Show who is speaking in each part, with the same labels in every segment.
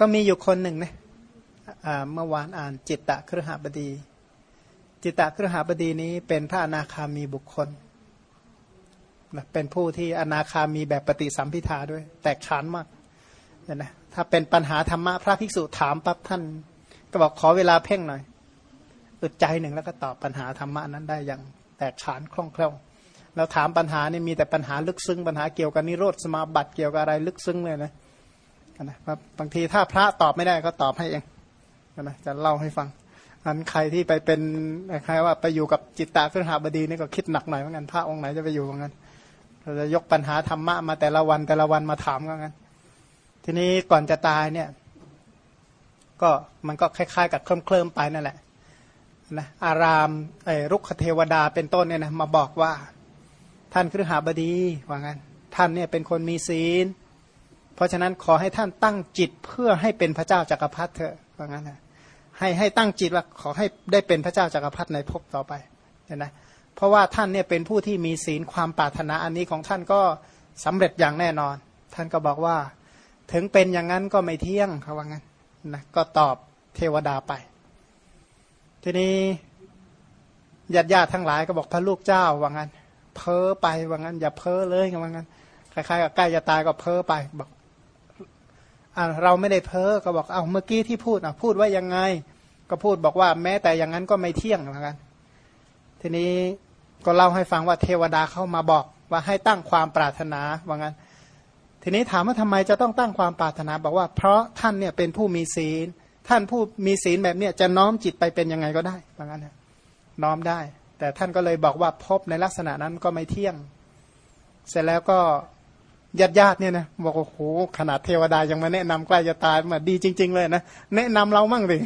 Speaker 1: ก็มีอยู่คนหนึ่งนะเมื่อวานอ่านจิตตะครหบดี จิตตะครหบดีนี้เป็นพระอนาคามีบุคคลเป็นผู้ที่อนาคามีแบบปฏิสัมพิทาด้วย แตกฉานมากเนี่ยนะถ้าเป็นปัญหาธรรมะพระภิกษุถามปั๊บท่าน ก็บอกขอเวลาเพ่งหน่อยอึดใจหนึ่งแล้วก็ตอบปัญหาธรรมะนั้นได้อย่างแตกฉานคล่องแคล่วแล้วถามปัญหานี่มีแต่ปัญหาลึกซึ้งปัญหาเกี่ยวกับนิโรธสมาบัติเกี่ยวกับอะไรลึกซึ้งเลยนะ นะบางทีถ้าพระตอบไม่ได้ก็ตอบให้เองนะจะเล่าให้ฟังอันใครที่ไปเป็นใครว่าไปอยู่กับจิตตะเครือหาบดีนี่ก็คิดหนักหน่อยเหมือนกันพระองค์ไหนจะไปอยู่เหมือนกันเราจะยกปัญหาธรรมะมาแต่ละวันแต่ละวันมาถามกันทีนี้ก่อนจะตายเนี่ย ก็มันก็คล้ายๆ กับเคลิ้มเคลิมไปนั่นแหละนะอารามไอ้รุกขเทวดาเป็นต้นเนี่ยนะมาบอกว่า ท่านครือหาบดีว่างั้น ท่านเนี่ยเป็นคนมีศีล ราะฉะนั้นขอให้ท่านตั้งจิตเพื่อให้เป็นพระเจ้าจากักรพรรดิเถอะว่างั้นนะให้ให้ตั้งจิตว่าขอให้ได้เป็นพระเจ้าจากักรพรรดิในภพต่อไปเห็นไหมเพราะว่าท่านเนี่ยเป็นผู้ที่มีศีลความปรารถนาอันนี้ของท่านก็สำเร็จอย่างแน่นอน ท่านก็บอกว่า ถึงเป็นอย่างนั้นก็ไม่เที่ยงเขาว่างั้นนะก็ตอบเทวดาไป ทีนี้ญาติญาติทั้งหลายก็บอกพระลูกเจ้าว่างั้น เพ้อไปว่างั้น อย่าเพ้อเลยว่างั้นคล้ายๆกับใกล้จะตายก็เพ้อไปบอก เราไม่ได้เพ้อก็บอกเอาเมื่อกี้ที่พูดอะพูดว่ายังไง ก็พูดบอกว่าแม้แต่อย่างนั้นก็ไม่เที่ยงเหมือนกัน ทีนี้ก็เล่าให้ฟังว่าเทวดาเข้ามาบอกว่าให้ตั้งความปรารถนาว่างั้น ทีนี้ถามว่าทำไมจะต้องตั้งความปรารถนา บอกว่าเพราะท่านเนี่ยเป็นผู้มีศีล ท่านผู้มีศีลแบบเนี้ยจะน้อมจิตไปเป็นยังไงก็ได้ว่างั้นนะน้อมได้ แต่ท่านก็เลยบอกว่าพบในลักษณะนั้นก็ไม่เที่ยง เสร็จแล้วก็ ญาติญาติเนี่ยนะบอกโอ้โหขนาดเทวดายังมาแนะนำใกล้จะตายมาดีจริง ๆ เลยนะแนะนำเรามั่งดิ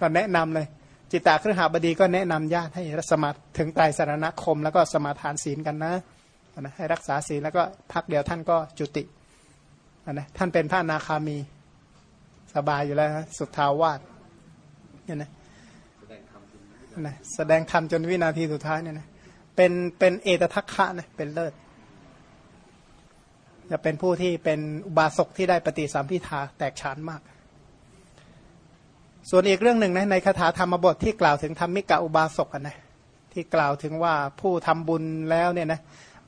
Speaker 1: ก็แนะนำเลย จิตตาครหาบดีก็แนะนำญาติให้รัสมาถึงไตรสารณคม แล้วก็สมาทานศีลกันนะนะให้รักษาศีลแล้วก็พักเดียวท่านก็จุตินะท่านเป็นพระนาคามีสบายอยู่แล้วนะสุทาวาสเนี่ยนะนะแสดงธรรมจนวินาทีสุดท้ายเนี่ยนะเป็นเป็นเอตทัคคะนะเป็นเลิศ จะเป็นผู้ที่เป็นอุบาสกที่ได้ปฏิสัมพิทาแตกฉานมาก ส่วนอีกเรื่องหนึ่งนะในคาถาธรรมบทที่กล่าวถึงธรรมิกะอุบาสกนะที่กล่าวถึงว่าผู้ทำบุญแล้วเนี่ยนะ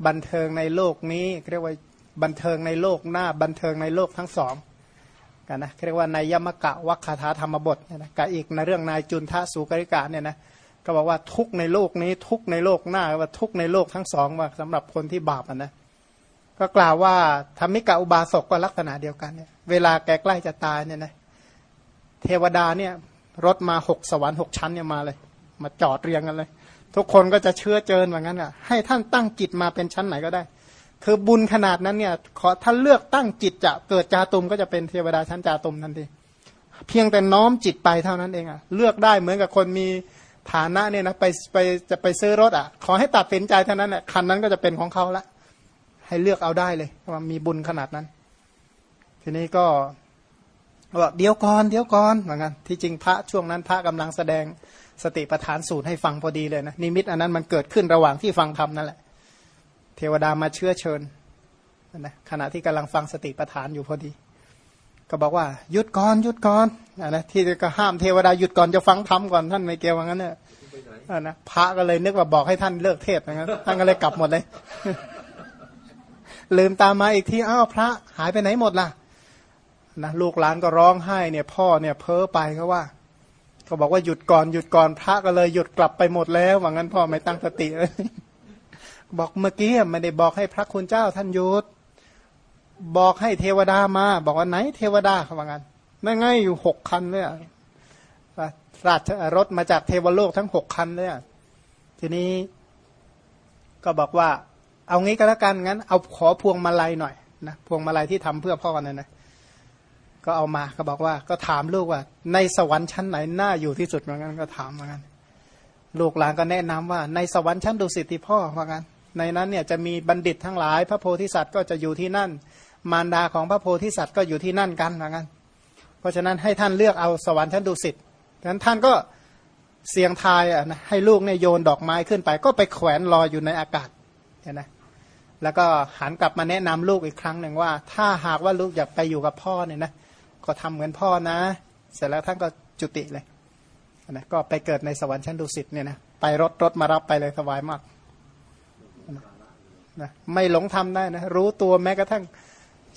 Speaker 1: บันเทิงในโลกนี้เรียกว่าบันเทิงในโลกหน้าบันเทิงในโลกทั้งสองกันนะเรียกว่าในยมกะวัคคาถาธรรมบทเนี่ยนะกับอีกในเรื่องนายจุนทะสุกริกะเนี่ยนะก็บอกว่าทุกในโลกนี้ทุกในโลกหน้าว่าทุกในโลกทั้งสองว่าสำหรับคนที่บาปนะ ก็กล่าวว่าธรรมิกะอุบาสกก็ลักษณะเดียวกันเนี่ยเวลาแกใกล้จะตายเนี่ยนะเทวดาเนี่ยรถมาหกสวรรค์หกชั้นเนี่ยมาเลย มาจอดเรียงกันเลย ทุกคนก็จะเชื่อเจิญว่างั้นอะให้ท่านตั้งจิตมาเป็นชั้นไหนก็ได้ คือบุญขนาดนั้นเนี่ยขอท่านเลือกตั้งจิตจะเกิดจาตุมก็จะเป็นเทวดาชั้นจาตุมทันทีเพียงแต่น้อมจิตไปเท่านั้นเองอะเลือกได้เหมือนกับคนมีฐานะเนี่ยนะไปไปจะไปซื้อรถอะ ขอให้ตัดสินใจเท่านั้นแหละคันนั้นก็จะเป็นของเขาละ ให้เลือกเอาได้เลยว่ามีบุญขนาดนั้น ทีนี้ก็บอกเดี๋ยวก่อนเดี๋ยวก่อนเหมือนกันที่จริงพระช่วงนั้นพระกำลังแสดงสติปัฏฐานสูตรให้ฟังพอดีเลยนะนิมิตอันนั้นมันเกิดขึ้นระหว่างที่ฟังธรรมนั่นแหละ เทวดามาเชื้อเชิญนะขณะที่กำลังฟังสติปัฏฐานอยู่พอดี ก็บอกว่าหยุดก่อนหยุดก่อนนะที่ก็ห้ามเทวดาหยุดก่อนจะฟังธรรมก่อนท่านไม่เกี่ยวว่างั้นเนี่ยนะพระก็เลยนึกว่าบอกให้ท่านเลิกเทศนะครับท่านก็เลยกลับหมดเลย ลืมตามมาอีกทีอ้าวพระหายไปไหนหมดล่ะนะลูกหลานก็ร้องไห้เนี่ยพ่อเนี่ยเพ้อไปเขาว่าเขาบอกว่าหยุดก่อนหยุดก่อนพระก็เลยหยุดกลับไปหมดแล้วว่างั้นพ่อไม่ตั้งสติเลยบอกเมื่อกี้ไม่ได้บอกให้พระคุณเจ้าท่านหยุดบอกให้เทวดามา บอกว่าไหนเทวดาเขาว่างั้นนั่งไงอยู่หกคันเลยราชรถมาจากเทวโลกทั้งหกคันเลยทีนี้ก็บอกว่า เอางี้ก็แล้วกันงั้น เอาขอพวงมาลัยหน่อยนะพวงมาลัยที่ทำเพื่อพ่อเนี่ยนะก็เอามาก็บอกว่าก็ถามลูกว่า ในสวรรค์ชั้นไหนน่าอยู่ที่สุดเหมือนกันก็ถามเหมือนกันลูกหลานก็แนะนำว่า ในสวรรค์ชั้นดุสิตที่พ่อเหมือนกันในนั้นเนี่ยจะมีบัณฑิตทั้งหลาย พระโพธิสัตว์ก็จะอยู่ที่นั่น มารดาของพระโพธิสัตว์ก็อยู่ที่นั่นกันเหมือนกันเพราะฉะนั้นให้ท่านเลือกเอาสวรรค์ชั้นดุสิตดังนั้นท่านก็เสียงทายอะนะให้ลูกเนี่ยโยนดอกไม้ขึ้นไป ก็ไปแขวนลอยอยู่ในอากาศเห็นไหม แล้วก็หันกลับมาแนะนำลูกอีกครั้งหนึ่งว่า ถ้าหากว่าลูกอยากไปอยู่กับพ่อเนี่ยนะก็ทำเหมือนพ่อนะ เสร็จแล้วท่านก็จุติเลยนะก็ไปเกิดในสวรรค์ชั้นดุสิตเนี่ยนะไปรถรถมารับไปเลยสบายมากนะไม่หลงทำได้นะรู้ตัวแม้กระทั่ง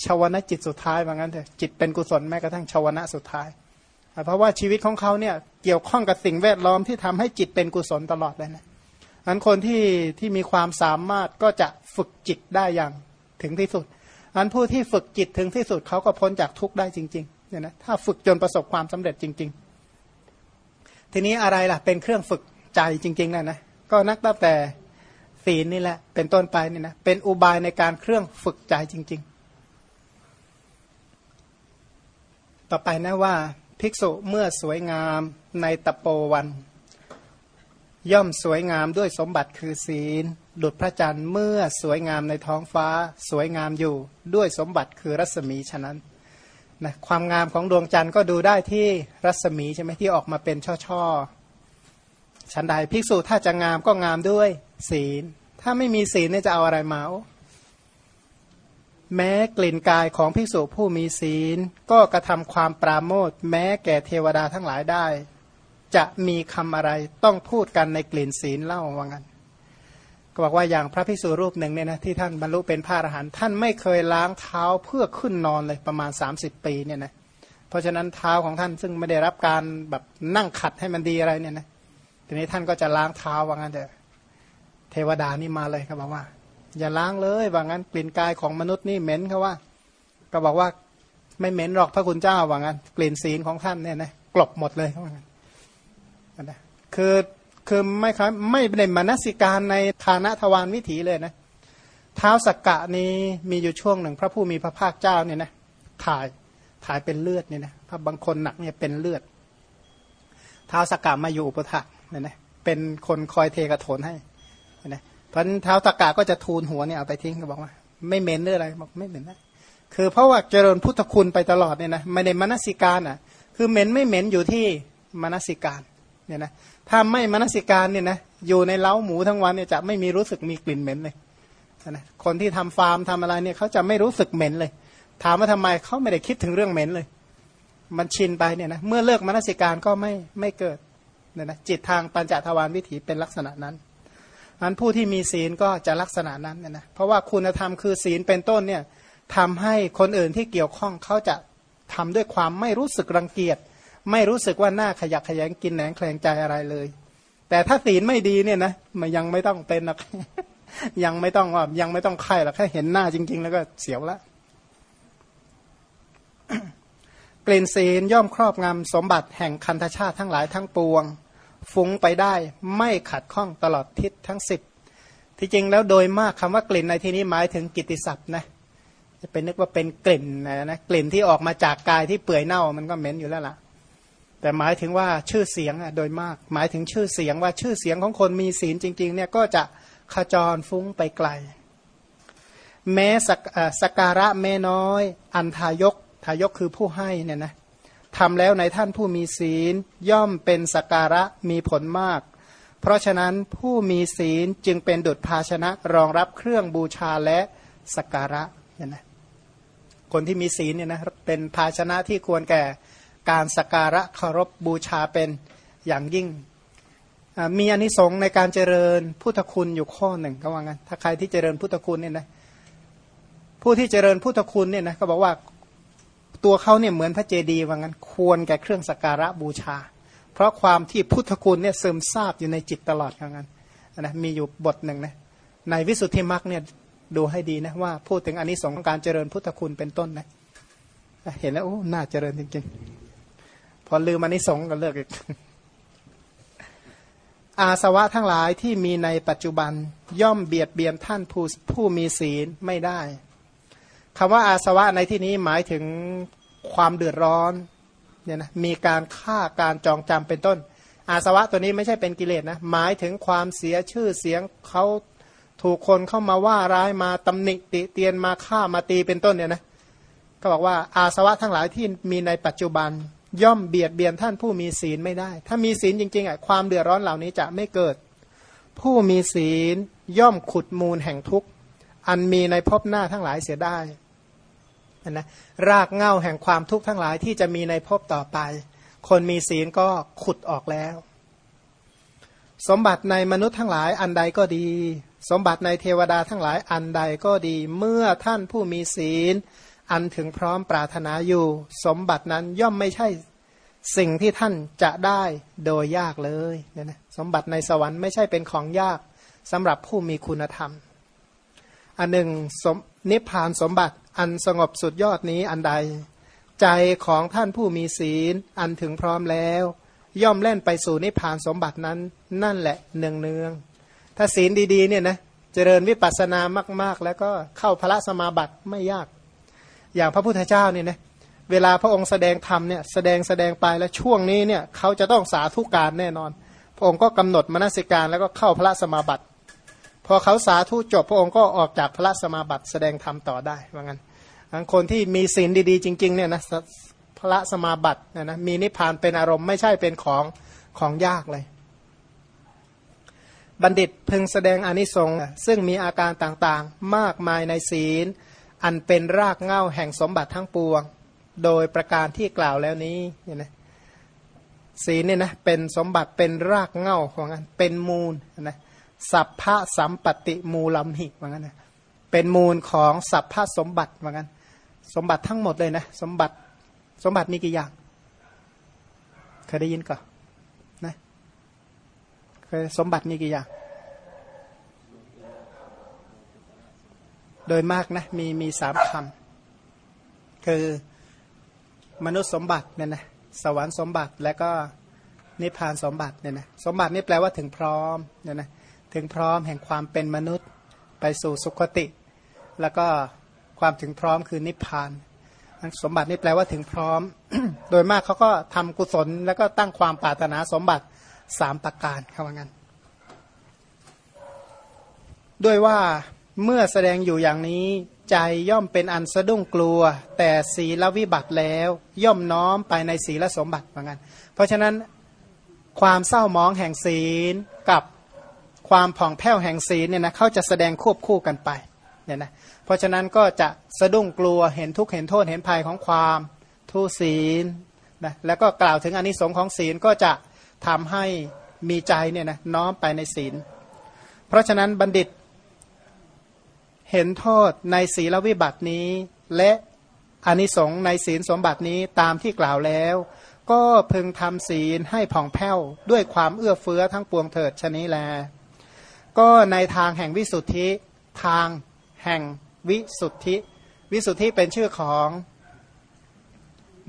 Speaker 1: ชาวนะจิตสุดท้ายว่างั้นเถอะจิตเป็นกุศลแม้กระทั่งชาวนะสุดท้าย เพราะว่าชีวิตของเขาเนี่ยเกี่ยวข้องกับสิ่งแวดล้อมที่ทำให้จิตเป็นกุศลตลอดเลยนะ อันคนที่ที่มีความสามารถก็จะฝึกจิตได้อย่างถึงที่สุด อันผู้ที่ฝึกจิตถึงที่สุดเขาก็พ้นจากทุกข์ได้จริงๆเนี่ยนะถ้าฝึกจนประสบความสำเร็จจริง ๆ ทีนี้อะไรล่ะเป็นเครื่องฝึกใจจริงๆนะนะก็นักตั้งแต่ศีลนี่แหละเป็นต้นไปนี่นะเป็นอุบายในการเครื่องฝึกใจจริง ๆ ต่อไปนะว่าภิกษุเมื่อสวยงามในตะโปวัน ย่อมสวยงามด้วยสมบัติคือศีล ดุจพระจันทร์เมื่อสวยงามในท้องฟ้า สวยงามอยู่ด้วยสมบัติคือรัศมีฉะนั้นนะความงามของดวงจันทร์ก็ดูได้ที่รัศมีใช่ไหมที่ออกมาเป็นช่อๆชั้นใดภิกษุถ้าจะงามก็งามด้วยศีล ถ้าไม่มีศีลเนี่ยจะเอาอะไรมาแม้กลิ่นกายของภิกษุผู้มีศีล ก็กระทำความปราโมทแม้แก่เทวดาทั้งหลายได้ จะมีคำอะไรต้องพูดกันในกลิ่นศีลเล่าว่างั้นก็บอกว่าอย่างพระพิสุรูปหนึ่งเนี่ยนะที่ท่านบรรลุเป็นพระอรหันต์ท่านไม่เคยล้างเท้าเพื่อขึ้นนอนเลยประมาณ 30 ปีเนี่ยนะเพราะฉะนั้นเท้าของท่านซึ่งไม่ได้รับการแบบนั่งขัดให้มันดีอะไรเนี่ยนะทีนี้ท่านก็จะล้างเท้าว่างั้นเถอะเทวดานี่มาเลยเขาบอกว่า อย่าล้างเลยว่างั้นกลิ่นกายของมนุษย์นี่เหม็นเขาว่า ก็บอกว่าไม่เหม็นหรอกพระคุณเจ้าว่างั้นกลิ่นศีลของท่านเนี่ยนะกลบหมดเลยเขาว่างั้น นะคือคือไม่ครับไม่ได้มนสิการในฐานะทวารวิถีเลยนะเท้าสักกะนี้มีอยู่ช่วงหนึ่ง พระผู้มีพระภาคเจ้าเนี่ยนะถ่ายถ่ายเป็นเลือดเนี่ยนะถ้าบางคนหนักเนี่ยเป็นเลือดเท้าสักกะมาอยู่อุปถักเนี่ยนะเป็นคนคอยเทกระโถนให้นะเพราะเท้าสักกะก็จะทูลหัวเนี่ยเอาไปทิ้งก็บอกว่า ไม่เหม็นหรืออะไรบอกไม่เหม็นนะคือเพราะว่าเจริญพุทธคุณไปตลอดเนี่ยนะไม่ได้มนสิการอะ คือเหม็นไม่เหม็นอยู่ที่มนสิการ เนี่ยนะถ้าไม่มนสิการเนี่ยนะอยู่ในเล้าหมูทั้งวันเนี่ยจะไม่มีรู้สึกมีกลิ่นเหม็นเลยนะคนที่ทำฟาร์มทำอะไรเนี่ยเขาจะไม่รู้สึกเหม็นเลย ถามว่าทำไมเขาไม่ได้คิดถึงเรื่องเหม็นเลย มันชินไปเนี่ยนะเมื่อเลิกมนสิการก็ไม่ไม่เกิดเนี่ยนะจิตทางปัญจทวารวิถีเป็นลักษณะนั้นอันผู้ที่มีศีลก็จะลักษณะนั้นเนี่ยนะเพราะว่าคุณธรรมคือศีลเป็นต้นเนี่ยทำให้คนอื่นที่เกี่ยวข้องเขาจะทำด้วยความไม่รู้สึกรังเกียจ ไม่รู้สึกว่าหน้าขยักขยงกินแหนงแคลงใจอะไรเลย แต่ถ้าศีลไม่ดีเนี่ยนะมันยังไม่ต้องเป็นหรอกยังไม่ต้องว่ายังไม่ต้องไข่หรอกแค่เห็นหน้าจริง ๆ แล้วก็เสียวละกลิ่นศีลย่อมครอบงำสมบัติแห่งคันธชาติทั้งหลายทั้งปวง ฟุ้งไปได้ไม่ขัดข้องตลอดทิศทั้งสิบที่จริงแล้วโดยมากคำว่ากลิ่นในที่นี้หมายถึงกิติศัพท์นะจะเป็นนึกว่าเป็นกลิ่นนะนะกลิ่นที่ออกมาจากกายที่เปื่อยเน่ามันก็เหม็นอยู่แล้วล่ะ แต่หมายถึงว่าชื่อเสียงโดยมาก หมายถึงชื่อเสียงว่าชื่อเสียงของคนมีศีลจริงๆเนี่ยก็จะขจรฟุ้งไปไกล แม้สกการะแม่น้อย อันทายกทายกคือผู้ให้เนี่ยนะทำแล้วในท่านผู้มีศีลย่อมเป็นสการะมีผลมาก เพราะฉะนั้นผู้มีศีลจึงเป็นดุจภาชนะรองรับเครื่องบูชาและสการะเนี่ยนะคนที่มีศีลเนี่ยนะเป็นภาชนะที่ควรแก่ การสการะเคารพบูชาเป็นอย่างยิ่ง มีอนิสงส์ในการเจริญพุทธคุณอยู่ข้อหนึ่งก็ว่างั้นถ้าใครที่เจริญพุทธคุณเนี่ยนะผู้ที่เจริญพุทธคุณเนี่ยนะก็บอกว่าตัวเขาเนี่ยเหมือนพระเจดีย์ว่างั้น ควรแก่เครื่องสการะบูชา เพราะความที่พุทธคุณเนี่ยซึมซาบอยู่ในจิตตลอดว่างั้นนะมีอยู่บทหนึ่งนะในวิสุทธิมรรคเนี่ยดูให้ดีนะว่าพูดถึงอนิสงส์ของการเจริญพุทธคุณเป็นต้นนะเห็นแล้วโอ้น่าเจริญจริงๆ พอลืมอันนี้สงก็เลิกอีกอาสวะทั้งหลายที่มีในปัจจุบันย่อมเบียดเบียนท่านผู้ผู้มีศีลไม่ได้คำว่าอาสวะในที่นี้หมายถึงความเดือดร้อนเนี่ยนะมีการฆ่าการจองจำเป็นต้น อาสวะตัวนี้ไม่ใช่เป็นกิเลสนะหมายถึงความเสียชื่อเสียงเขาถูกคนเข้ามาว่าร้ายมาตำหนิติเตียนมาฆ่ามาตีเป็นต้นเนี่ยนะก็บอกว่าอาสวะทั้งหลายที่มีในปัจจุบัน ย่อมเบียดเบียนท่านผู้มีศีลไม่ได้ ถ้ามีศีลจริงๆอะความเดือดร้อนเหล่านี้จะไม่เกิด ผู้มีศีลย่อมขุดมูลแห่งทุกข์อันมีในภพหน้าทั้งหลายเสียได้นะรากเง่าแห่งความทุกข์ทั้งหลายที่จะมีในภพต่อไป คนมีศีลก็ขุดออกแล้ว สมบัติในมนุษย์ทั้งหลายอันใดก็ดี สมบัติในเทวดาทั้งหลายอันใดก็ดี เมื่อท่านผู้มีศีล อันถึงพร้อมปรารถนาอยู่ สมบัตินั้นย่อมไม่ใช่สิ่งที่ท่านจะได้โดยยากเลยเนี่ยนะสมบัติในสวรรค์ไม่ใช่เป็นของยากสำหรับผู้มีคุณธรรม อันหนึ่งนิพพานสมบัติอันสงบสุดยอดนี้อันใด ใจของท่านผู้มีศีล อันถึงพร้อมแล้ว ย่อมเล่นไปสู่นิพพานสมบัตินั้น นั่นแหละเนืองเนืองถ้าศีลดีๆเนี่ยนะเจริญวิปัสสนามาก ๆ แล้วก็เข้าพระสมาบัติไม่ยาก อย่างพระพุทธเจ้าเนี่ยนะเวลาพระองค์แสดงธรรมเนี่ยแสดงแสดงไปแล้วช่วงนี้เนี่ยเขาจะต้องสาธุการแน่นอน พระองค์ก็กำหนดมนสิการแล้วก็เข้าพระสมาบัติ พอเขาสาธุจบพระองค์ก็ออกจากพระสมาบัติ แสดงธรรมต่อได้ว่างั้นคนที่มีศีลดีๆ จริงๆเนี่ยนะพระสมาบัตินะนะมีนิพพานเป็นอารมณ์ไม่ใช่เป็นของของยากเลย บัณฑิตพึงแสดงอนิสงส์ซึ่งมีอาการต่างๆ มากมายในศีล อันเป็นรากเง้าแห่งสมบัติทั้งปวง โดยประการที่กล่าวแล้วนี้เนี่ยนะศีลเนี่ยนะเป็นสมบัติเป็นรากเง้าของอันเป็นมูลนะสัพพะสัมปติมูลัมหิว่างั้นนะเป็นมูลของสัพพะสมบัติว่างั้น สมบัติทั้งหมดเลยนะสมบัติสมบัติมีกี่อย่างเคยได้ยินก่อนนะเคยสมบัติมีกี่อย่าง โดยมากนะมีมีสามคำคือมนุษย์สมบัติเนี่ยนะสวรรค์สมบัติและก็นิพพานสมบัติเนี่ยนะสมบัตินี่แปลว่าถึงพร้อมเนี่ยนะถึงพร้อมแห่งความเป็นมนุษย์ไปสู่สุคติ แล้วก็ความถึงพร้อมคือนิพพาน สมบัตินี่แปลว่าถึงพร้อม โดยมากเขาก็ทำกุศล แล้วก็ตั้งความปรารถนาสมบัติสามประการคำว่างั้นด้วยว่า เมื่อแสดงอยู่อย่างนี้ ใจย่อมเป็นอันสะดุ้งกลัว แต่ศีลวิบัติแล้ว ย่อมน้อมไปในศีลสมบัติเหมือนกันเพราะฉะนั้นความเศร้ามองแห่งศีลกับความผ่องแผ้วแห่งศีลเนี่ยนะเขาจะแสดงควบคู่กันไปเนี่ยนะเพราะฉะนั้นก็จะสะดุ้งกลัวเห็นทุกข์เห็นโทษเห็นภัยของความทุศีลนะแล้วก็กล่าวถึงอนิสงค์ของศีลก็จะทำให้มีใจเนี่ยนะน้อมไปในศีล เพราะฉะนั้นบัณฑิต เห็นโทษในศีลวิบัตินี้ และอนิสงในศีลสมบัตินี้ตามที่กล่าวแล้ว ก็พึงทำศีลให้ผ่องแผ้ว ด้วยความเอื้อเฟื้อทั้งปวงเถิดชนี้แล ก็ในทางแห่งวิสุทธิทางแห่งวิสุทธิ วิสุทธิเป็นชื่อของ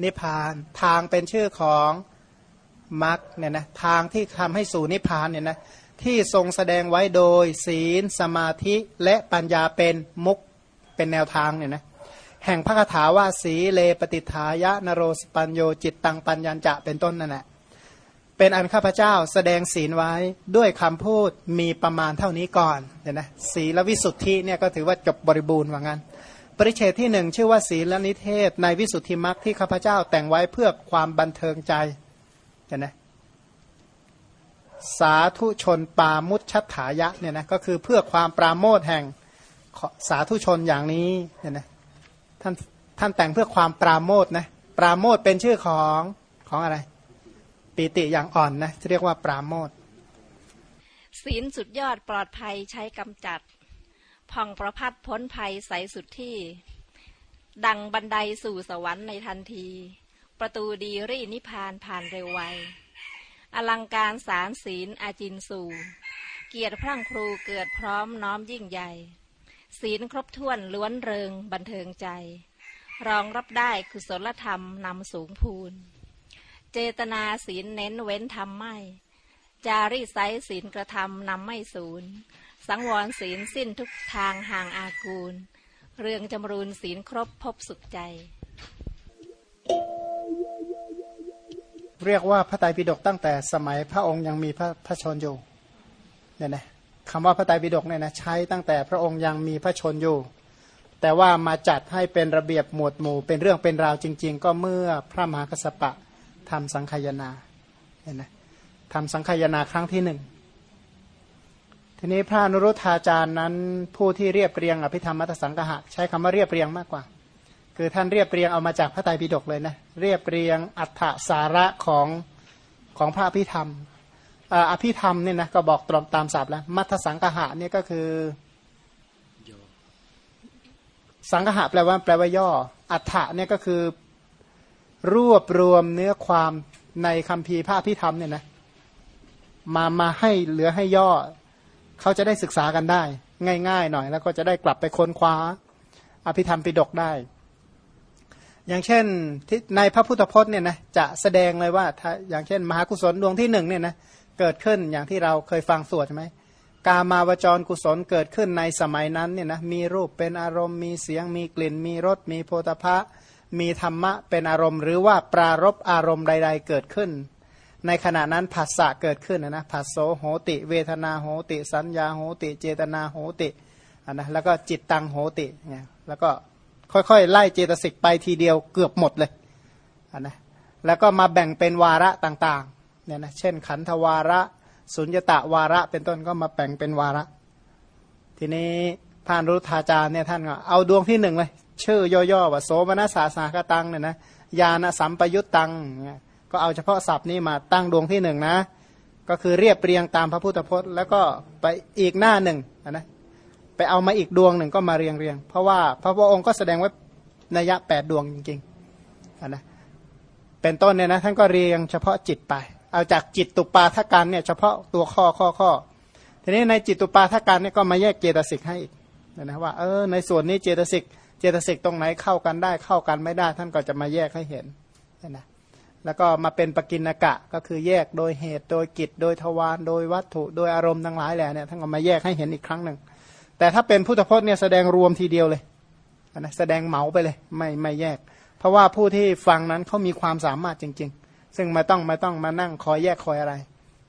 Speaker 1: นิพพาน ทางเป็นชื่อของมรรคเนี่ยนะทางที่ทำให้สู่นิพพานเนี่ยนะ ที่ทรงแสดงไว้โดย ศีล สมาธิและปัญญาเป็นมุกเป็นแนวทางเนี่ยนะแห่งพระคาถาว่าสีเลปฏิทายะนโรสปัญโยจิตตังปัญญจะเป็นต้นนั่นแหละเป็นอันข้าพเจ้าแสดงศีลไว้ด้วยคำพูดมีประมาณเท่านี้ก่อนเนี่ยนะศีลวิสุทธิเนี่ยก็ถือว่าจบบริบูรณ์ว่างั้น ปริเชตที่หนึ่งชื่อว่าศีลนิเทศ ในวิสุทธิมรรคที่ข้าพเจ้าแต่งไว้เพื่อความบันเทิงใจเห็นไหม สาธุชนปามุชชัถายะเนี่ยนะก็คือเพื่อความปราโมทแห่งสาธุชนอย่างนี้เนี่ยนะท่านท่านแต่งเพื่อความปราโมทนะปราโมทเป็นชื่อของของอะไร ปีติอย่างอ่อนนะเรียกว่าปราโมท
Speaker 2: ศีลสุดยอดปลอดภัยใช้กำจัดผ่องประพัดพ้นภัยใสสุดที่ ดังบันไดสู่สวรรค์ในทันที ประตูดีรีนิพานผ่านเร็วไว อลังการสารศีลอาจินสูเกียรติพรั่งครูเกิดพร้อมน้อมยิ่งใหญ่ ศีลครบถ้วนล้วนเริงบันเทิงใจ รองรับได้กุศลธรรมนำสูงพูน เจตนาศีลเน้นเว้นทำไม่ จารีไซศีลกระทำนำไม่สูญสังวรศีลสิ้นทุกทางห่างอากูล เรื่องจำรูนศีลครบพบสุขใจ
Speaker 1: เรียกว่าพระไตรปิฎกตั้งแต่สมัยพระองค์ยังมีพระพระชนอยู่เนี่ยนะคำว่าพระไตรปิฎกเนี่ยนะใช้ตั้งแต่พระองค์ยังมีพระชนอยู่ แต่ว่ามาจัดให้เป็นระเบียบหมวดหมู่ เป็นเรื่องเป็นราวจริง ๆ ก็เมื่อพระมหากษัตริย์ทำสังขยาณาเห็นไหมทำสังขยาณาครั้งที่หนึ่งทีนี้พระนรุธาจารย์นั้นผู้ที่เรียบเรียงอภิธรรมมัตสังกหะใช้คำว่าเรียบเรียงมากกว่า คือท่านเรียบเรียงเอามาจากพระไตรปิฎกเลยนะเรียบเรียงอัฏฐสาระของของพระอภิธรรมอภิธรรมเนี่ยนะก็บอกตรงตามศัพท์แล้วมัทสังกหะเนี่ยก็คือ สังกหะแปลว่า แปลว่าย่อ อัฏฐะเนี่ยก็คือ รวบรวมเนื้อความในคำพีพระอภิธรรมเนี่ยนะมามาให้เหลือให้ย่อ เขาจะได้ศึกษากันได้ ง่าย ๆ หน่อย แล้วก็จะได้กลับไปค้นคว้า อภิธรรมปิดกได้ อย่างเช่นในพระพุทธพจน์เนี่ยนะจะแสดงเลยว่าอย่างเช่น มหากุศลดวงที่หนึ่งเนี่ยนะเกิดขึ้นอย่างที่เราเคยฟังสวดใช่ไหมกามาวจรกุศลเกิดขึ้นในสมัยนั้นเนี่ยนะมีรูปเป็นอารมณ์มีเสียงมีกลิ่น มีรสมีโพธพะ มีธรรมะเป็นอารมณ์ หรือว่าปรารบอารมณ์ใด ๆ เกิดขึ้น ในขณะนั้นผัสสะเกิดขึ้นนะผัสโสโหติ เวทนาโหติ สัญญาโหติ เจตนาโหตินนะแล้วก็จิตตังโหติเนี่ยแล้วก็ ค่อยๆ ไล่เจตสิกไปทีเดียวเกือบหมดเลยนะแล้วก็มาแบ่งเป็นวาระต่างๆเนี่ยนะเช่น ขันธวาระ สุญญตะวาระ เป็นต้นก็มาแบ่งเป็นวาระ ทีนี้พานรุธาจารย์เนี่ยท่านก็เอาดวงที่หนึ่งเลยชื่อย่อๆว่าโสมนัสสาสากตังเนี่ยนะยาณสัมปยุตตังก็เอาเฉพาะศัพท์นี้มาตั้งดวงที่หนึ่งนะ ก็คือเรียบเรียงตามพระพุทธพจน์ แล้วก็ไปอีกหน้าหนึ่งนะ ไปเอามาอีกดวงหนึ่งก็มาเรียงเรียงเพราะว่าพระพุทธองค์ก็แสดงไว้นัยะแปดดวงจริงๆนะเป็นต้นเนี่ยนะท่านก็เรียงเฉพาะจิตไป เอาจากจิตตุปาทการเนี่ยเฉพาะตัวข้อข้อข้อทีนี้ในจิตตุปาทการเนี่ยก็มาแยกเจตสิกให้อีกนะว่าเออในส่วนนี้เจตสิกเจตสิกตรงไหนเข้ากันได้เข้ากันไม่ได้ ท่านก็จะมาแยกให้เห็นนะแล้วก็มาเป็นปกินกะก็คือแยกโดยเหตุโดยกิจ โดยทวารโดยวัตถุโดยอารมณ์ทั้งหลายแหละเนี่ยท่านก็มาแยกให้เห็นอีกครั้งหนึ่ง แต่ถ้าเป็นพุทธพจน์เนี่ยแสดงรวมทีเดียวเลยนะแสดงเหมาไปเลยไม่ไม่แยก เพราะว่าผู้ที่ฟังนั้นเขามีความสามารถจริง ๆ ซึ่งไม่ต้องไม่ต้องมานั่งคอยแยกคอยอะไร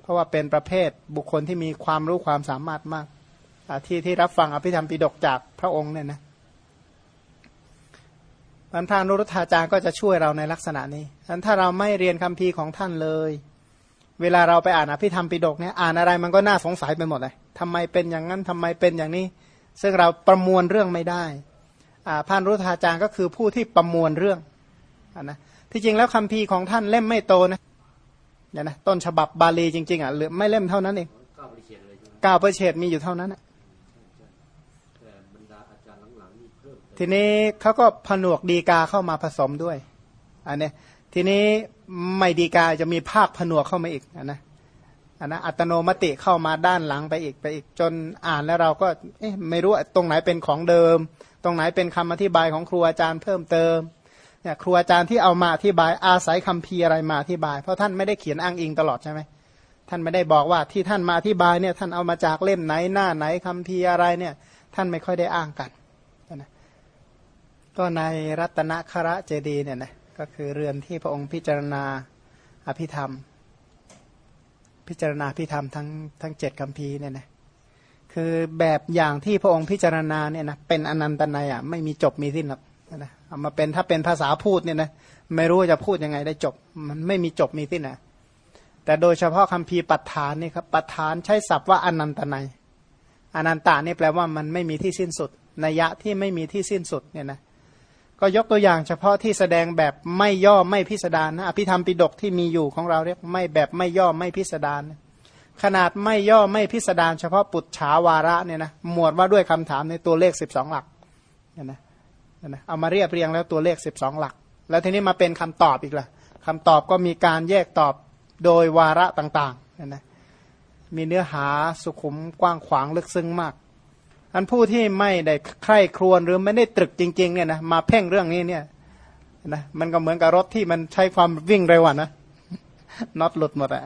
Speaker 1: เพราะว่าเป็นประเภทบุคคลที่มีความรู้ความสามารถมากที่ที่รับฟังอภิธรรมปิฎกจากพระองค์เนี่ยนะมันพระนุรุธาจารย์ก็จะช่วยเราในลักษณะนี้ฉะนั้นถ้าเราไม่เรียนคำพีของท่านเลย เวลาเราไปอ่านอภิธรรมปิฎกเนี่ยอ่านอะไรมันก็น่าสงสัยไปหมดเลย ทำไมเป็นอย่างนั้นทำไมเป็นอย่างนี้ ซึ่งเราประมวลเรื่องไม่ได้พระนุรุธาจารย์ก็คือผู้ที่ประมวลเรื่องนะที่จริงแล้วคำพีของท่านเล่มไม่โตนะเนี่ยนะต้นฉบับบาลีจริงๆอะเหลือไม่เล่มเท่านั้นเองเก้าเปอร์เฉดมีอยู่เท่านั้นอะทีนี้เขาก็ผนวกดีกาเข้ามาผสมด้วยอันนี้ทีนี้ไม่ดีกาจะมีภาคผนวกเข้ามาอีกนะ อันนะอัตโนมัติเข้ามาด้านหลังไปอีกไปอีกจนอ่านแล้วเราก็เอ๊ะไม่รู้ตรงไหนเป็นของเดิม ตรงไหนเป็นคำอธิบายของครูอาจารย์เพิ่มเติมเนี่ยครูอาจารย์ที่เอามาอธิบายอาศัยคำพีอะไรมาอธิบาย เพราะท่านไม่ได้เขียนอ้างอิงตลอดใช่ไหมท่านไม่ได้บอกว่าที่ท่านมาอธิบายเนี่ยท่านเอามาจากเล่มไหนหน้าไหนคำพีอะไรเนี่ยท่านไม่ค่อยได้อ้างกันก็ในรัตนคระเจดีเนี่ยนะก็คือเรือนที่พระองค์พิจารณาอภิธรรม พิจารณาพิธรรมทั้งทั้งเจ็ดคำพีเนี่ยนะคือแบบอย่างที่พระองค์พิจารณาเนี่ยนะเป็นอนันตนัยอะไม่มีจบมีสิ้นหรอกนะเอามาเป็นถ้าเป็นภาษาพูดเนี่ยนะไม่รู้จะพูดยังไงได้จบ มันไม่มีจบมีสิ้นอะแต่โดยเฉพาะคำพีปัฏฐานนี่ครับปัฏฐานใช้ศัพท์ว่าอนันตนัยอนันตานี่แปลว่ามันไม่มีที่สิ้นสุดนัยยะที่ไม่มีที่สิ้นสุดเนี่ยนะ ก็ยกตัวอย่างเฉพาะที่แสดงแบบไม่ย่อไม่พิสดารนะอภิธรรมปิดกที่มีอยู่ของเราเรียกไม่แบบไม่ย่อไม่พิสดารขนาดไม่ย่อไม่พิสดารเฉพาะปุจฉาวาระเนี่ยนะหมวดว่าด้วยคำถามในตัวเลขสิบสองหลักเนี่ยนะนะเอามาเรียบเรียงแล้วตัวเลขสิบสองหลัก แล้วทีนี้มาเป็นคำตอบอีกละคำตอบก็มีการแยกตอบโดยวาระต่างๆเนี่ยนะมีเนื้อหาสุขุมกว้างขวางลึกซึ้งมาก อันผู้ที่ไม่ได้ใคร่ครวญหรือไม่ได้ตรึกจริงๆเนี่ยนะมาเพ่งเรื่องนี้เนี่ยนะมันก็เหมือนกับรถที่มันใช้ความวิ่งเร็วนะน็อตหลุดหมดอะ